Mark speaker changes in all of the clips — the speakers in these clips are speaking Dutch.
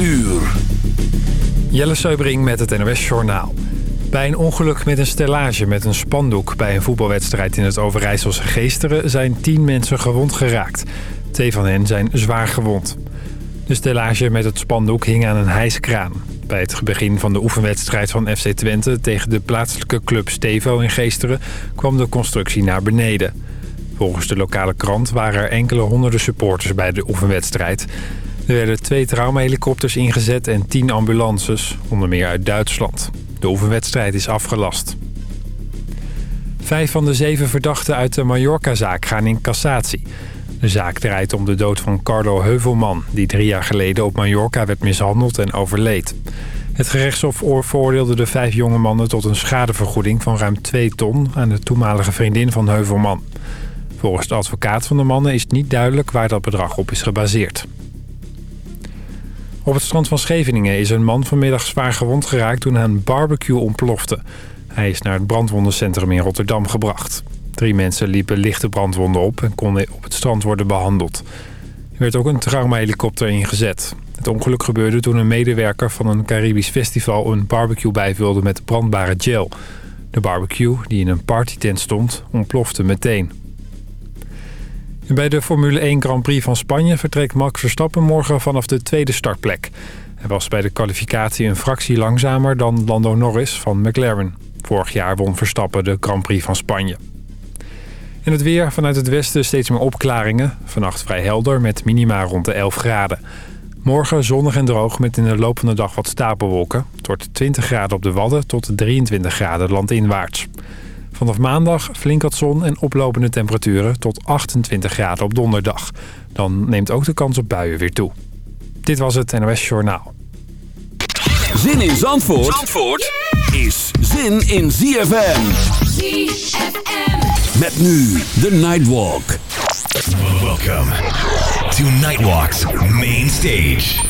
Speaker 1: uur.
Speaker 2: Jelle Seubring met het NOS Journaal. Bij een ongeluk met een stellage met een spandoek... bij een voetbalwedstrijd in het Overijsselse Geesteren... zijn tien mensen gewond geraakt. Twee van hen zijn zwaar gewond. De stellage met het spandoek hing aan een hijskraan. Bij het begin van de oefenwedstrijd van FC Twente... tegen de plaatselijke club Stevo in Geesteren... kwam de constructie naar beneden. Volgens de lokale krant waren er enkele honderden supporters bij de oefenwedstrijd... Er werden twee traumahelikopters ingezet en tien ambulances, onder meer uit Duitsland. De oefenwedstrijd is afgelast. Vijf van de zeven verdachten uit de Mallorca-zaak gaan in cassatie. De zaak draait om de dood van Carlo Heuvelman... die drie jaar geleden op Mallorca werd mishandeld en overleed. Het gerechtshof veroordeelde de vijf jonge mannen tot een schadevergoeding van ruim 2 ton... aan de toenmalige vriendin van Heuvelman. Volgens de advocaat van de mannen is niet duidelijk waar dat bedrag op is gebaseerd. Op het strand van Scheveningen is een man vanmiddag zwaar gewond geraakt toen een barbecue ontplofte. Hij is naar het brandwondencentrum in Rotterdam gebracht. Drie mensen liepen lichte brandwonden op en konden op het strand worden behandeld. Er werd ook een traumahelikopter ingezet. Het ongeluk gebeurde toen een medewerker van een Caribisch festival een barbecue bijvulde met brandbare gel. De barbecue, die in een partytent stond, ontplofte meteen. Bij de Formule 1 Grand Prix van Spanje vertrekt Max Verstappen morgen vanaf de tweede startplek. Hij was bij de kwalificatie een fractie langzamer dan Lando Norris van McLaren. Vorig jaar won Verstappen de Grand Prix van Spanje. In het weer vanuit het westen steeds meer opklaringen. Vannacht vrij helder met minima rond de 11 graden. Morgen zonnig en droog met in de loop van de dag wat stapelwolken. Wordt 20 graden op de Wadden tot 23 graden landinwaarts. Vanaf maandag flink wat zon en oplopende temperaturen tot 28 graden op donderdag. Dan neemt ook de kans op buien weer toe. Dit was het NOS Journaal.
Speaker 1: Zin in Zandvoort, Zandvoort is zin in ZFM. ZFM. Met nu de Nightwalk.
Speaker 3: Welcome to Nightwalk's main stage.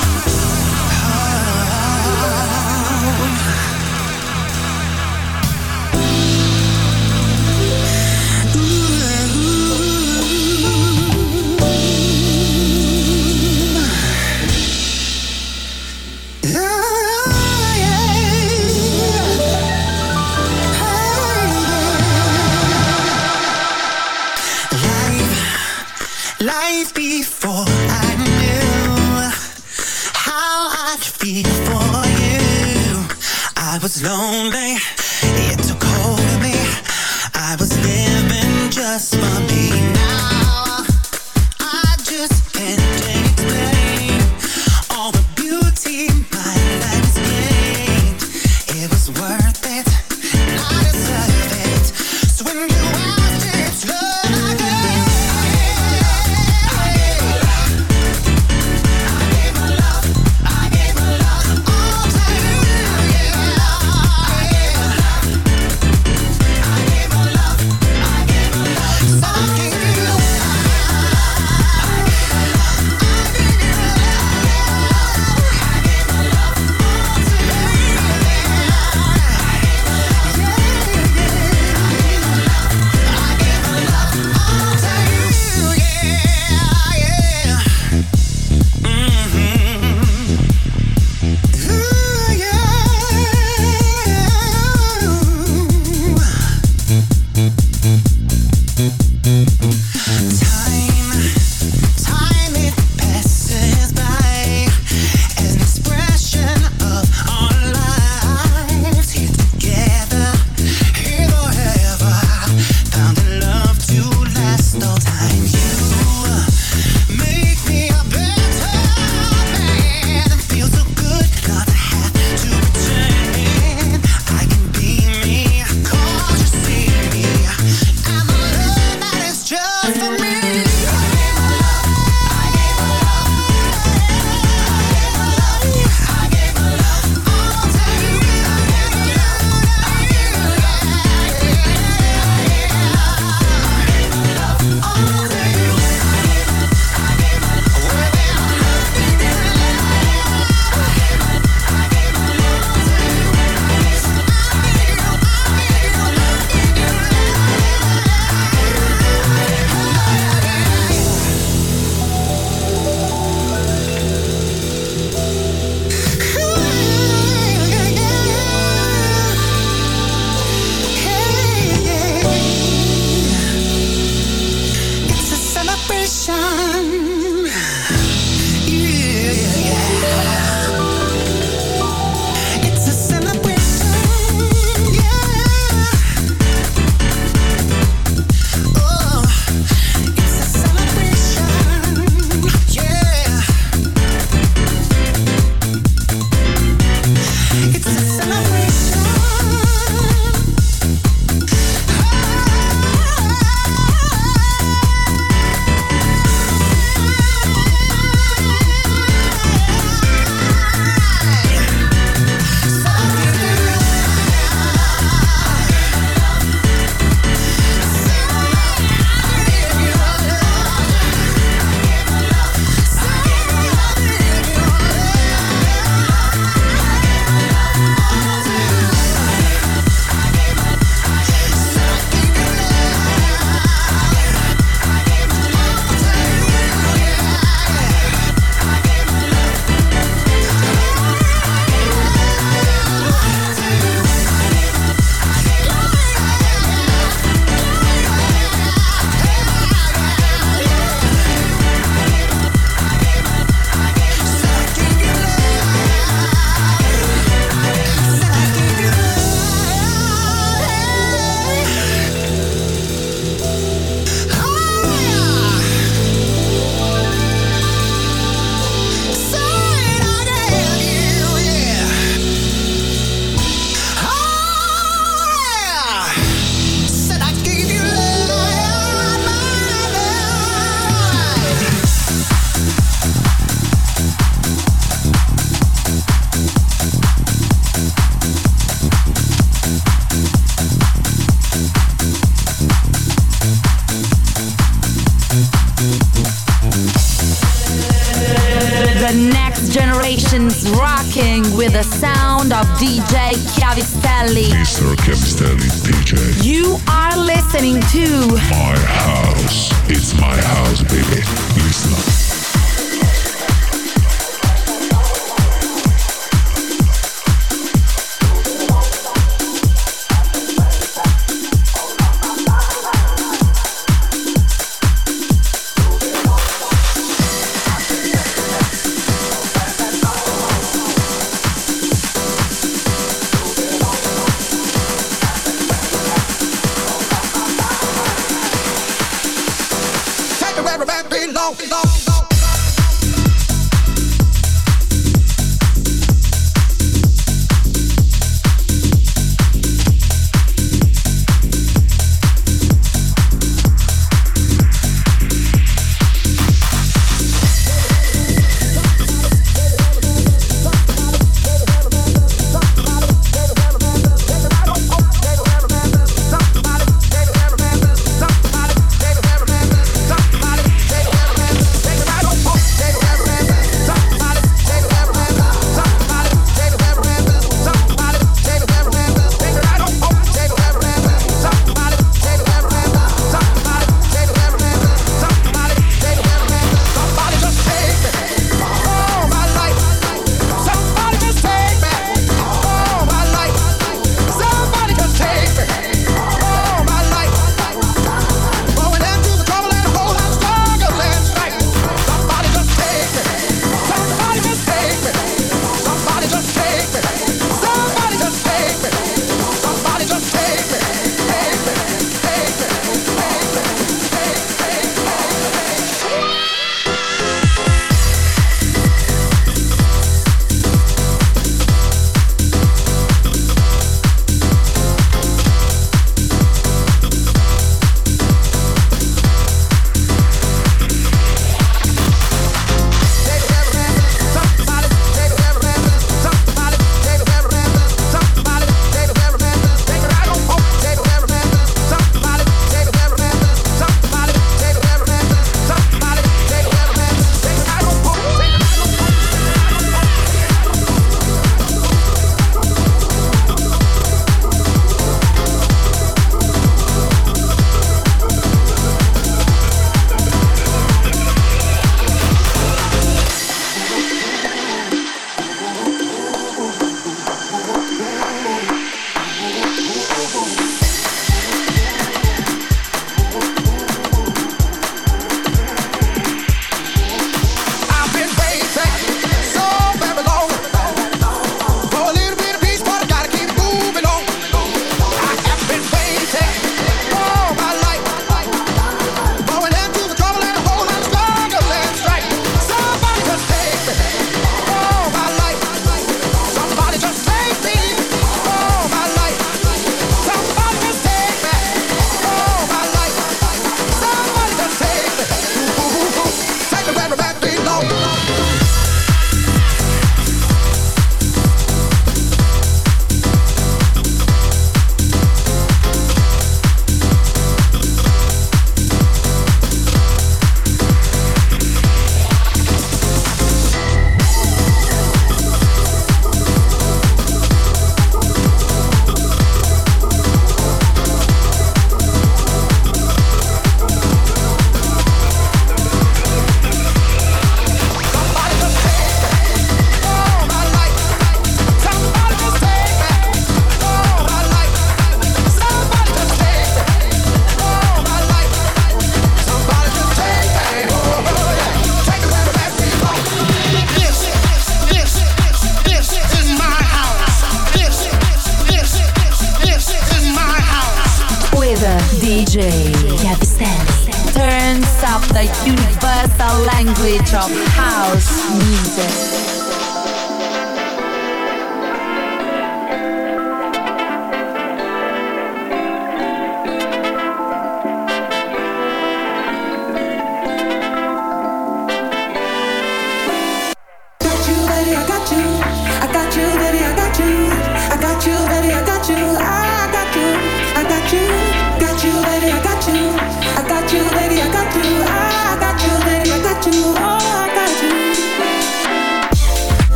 Speaker 4: Lonely,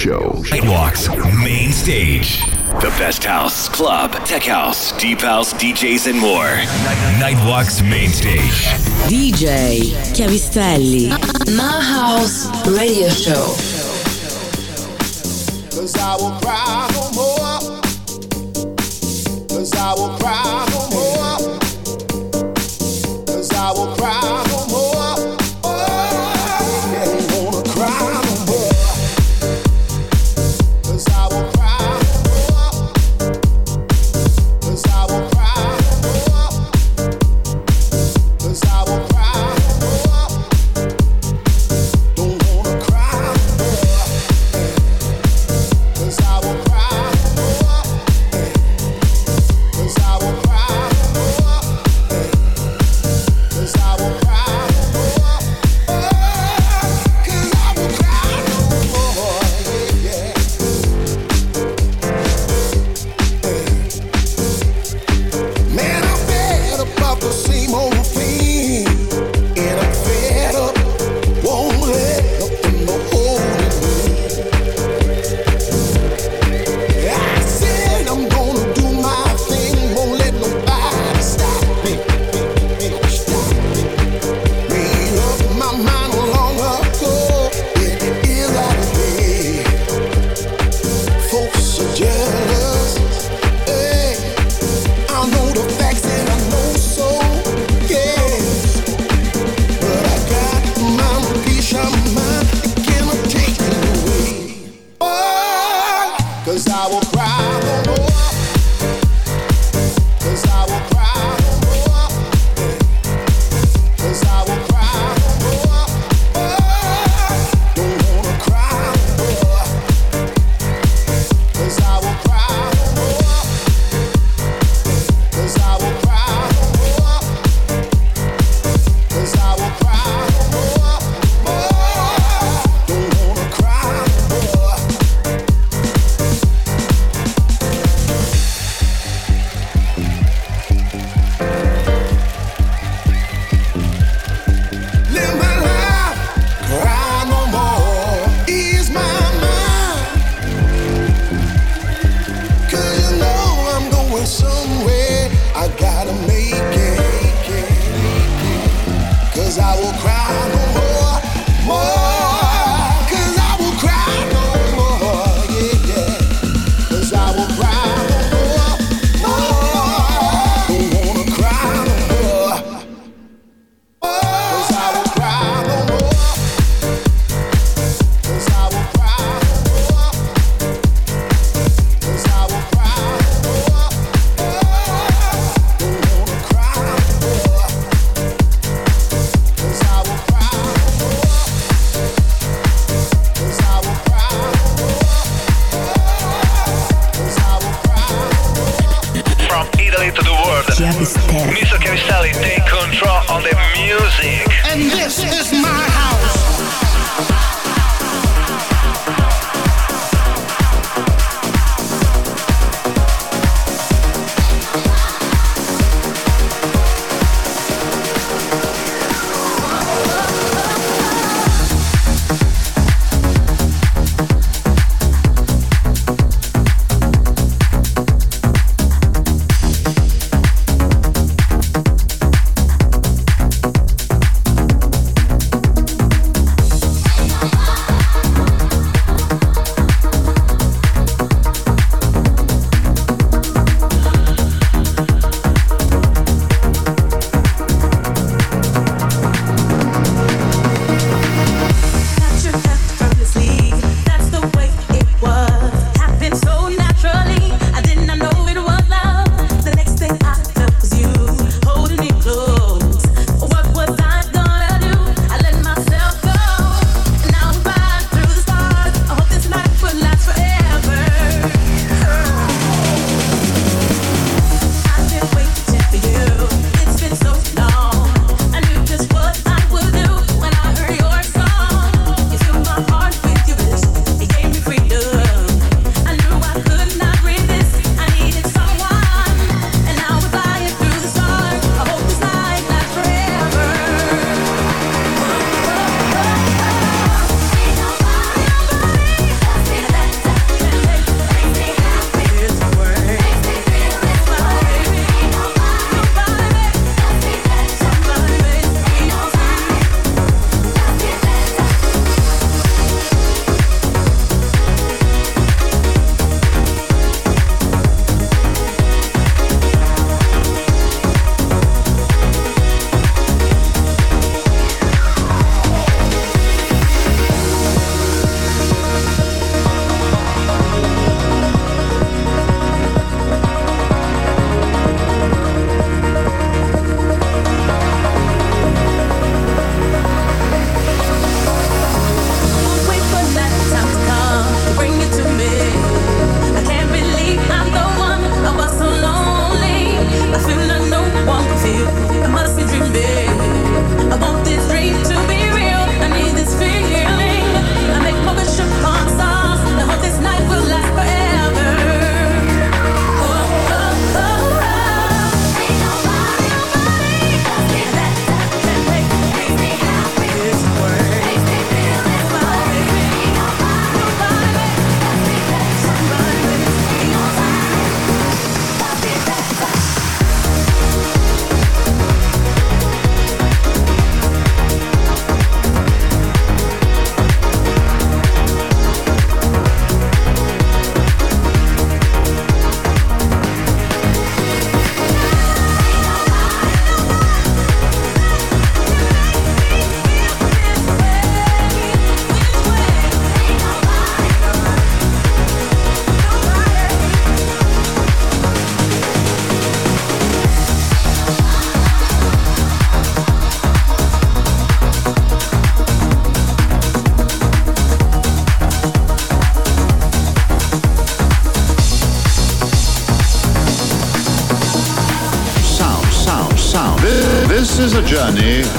Speaker 5: show.
Speaker 3: Nightwalk's main stage. The best house, club, tech house, deep house, DJs, and more. Nightwalk's main stage.
Speaker 6: DJ Chiavistelli. My House Radio Show.
Speaker 7: Cause I will cry no more. Cause I will cry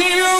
Speaker 8: see you.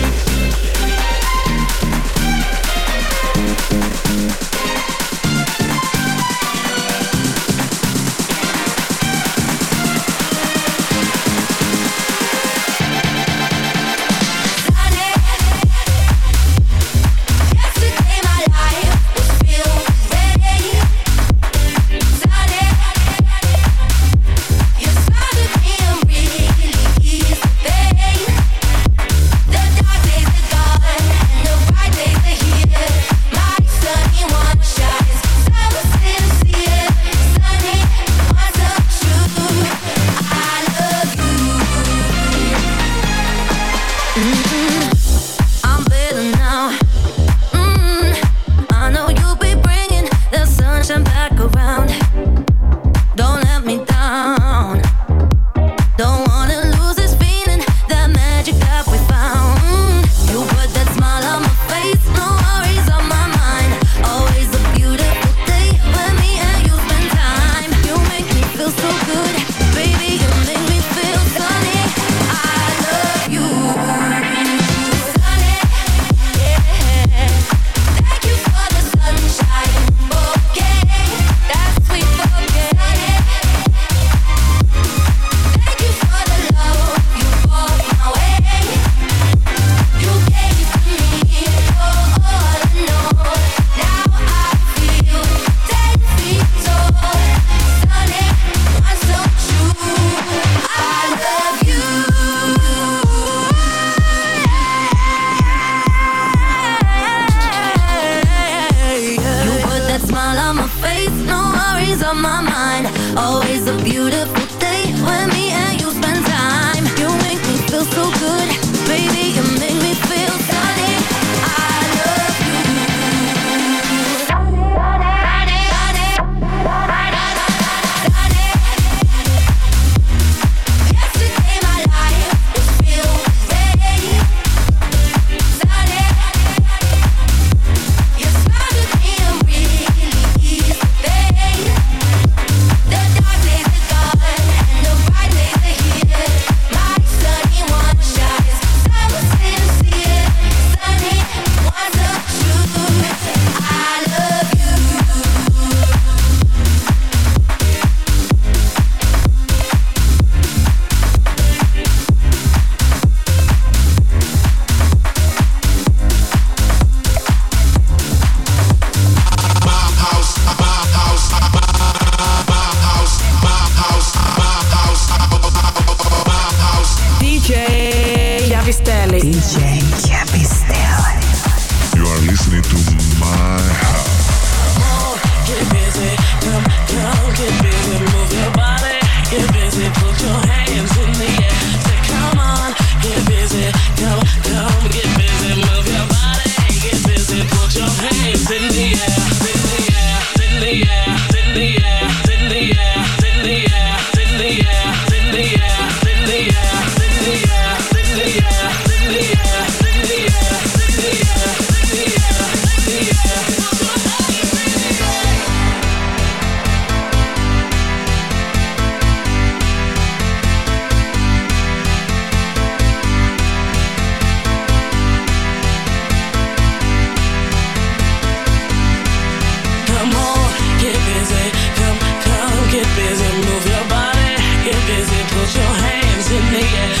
Speaker 5: yeah.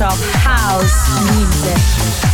Speaker 9: Of house music.